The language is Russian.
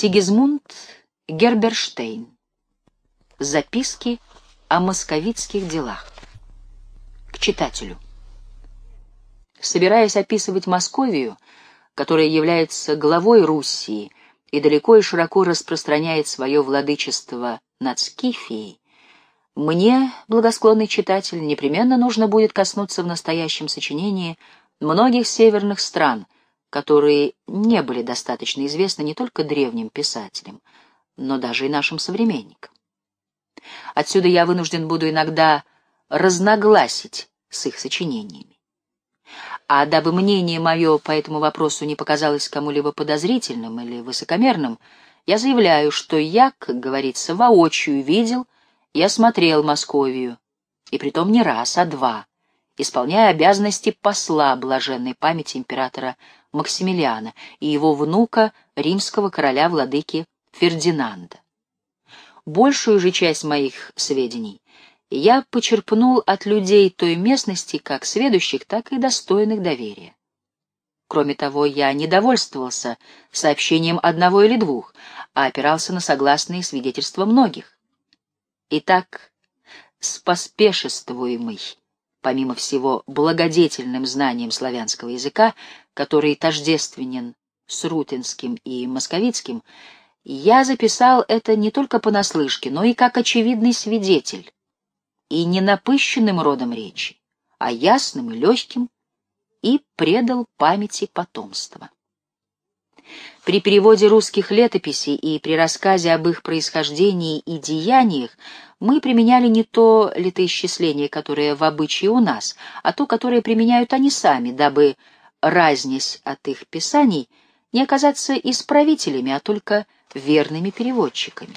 Сигизмунд Герберштейн. Записки о московитских делах. К читателю. Собираясь описывать Московию, которая является главой Руссии и далеко и широко распространяет свое владычество над Скифией, мне, благосклонный читатель, непременно нужно будет коснуться в настоящем сочинении многих северных стран — которые не были достаточно известны не только древним писателям, но даже и нашим современникам. Отсюда я вынужден буду иногда разногласить с их сочинениями. А дабы мнение мое по этому вопросу не показалось кому-либо подозрительным или высокомерным, я заявляю, что я, как говорится, воочию видел и осмотрел Московию, и притом не раз, а два, исполняя обязанности посла блаженной памяти императора Максимилиана и его внука, римского короля-владыки Фердинанда. Большую же часть моих сведений я почерпнул от людей той местности, как сведущих, так и достойных доверия. Кроме того, я не довольствовался сообщением одного или двух, а опирался на согласные свидетельства многих. Итак, споспешествуемый помимо всего, благодетельным знанием славянского языка, который тождественен с рутинским и московицким, я записал это не только понаслышке, но и как очевидный свидетель, и не напыщенным родом речи, а ясным и легким, и предал памяти потомства. При переводе русских летописей и при рассказе об их происхождении и деяниях мы применяли не то летоисчисление, которое в обычае у нас, а то, которое применяют они сами, дабы, разнясь от их писаний, не оказаться исправителями, а только верными переводчиками.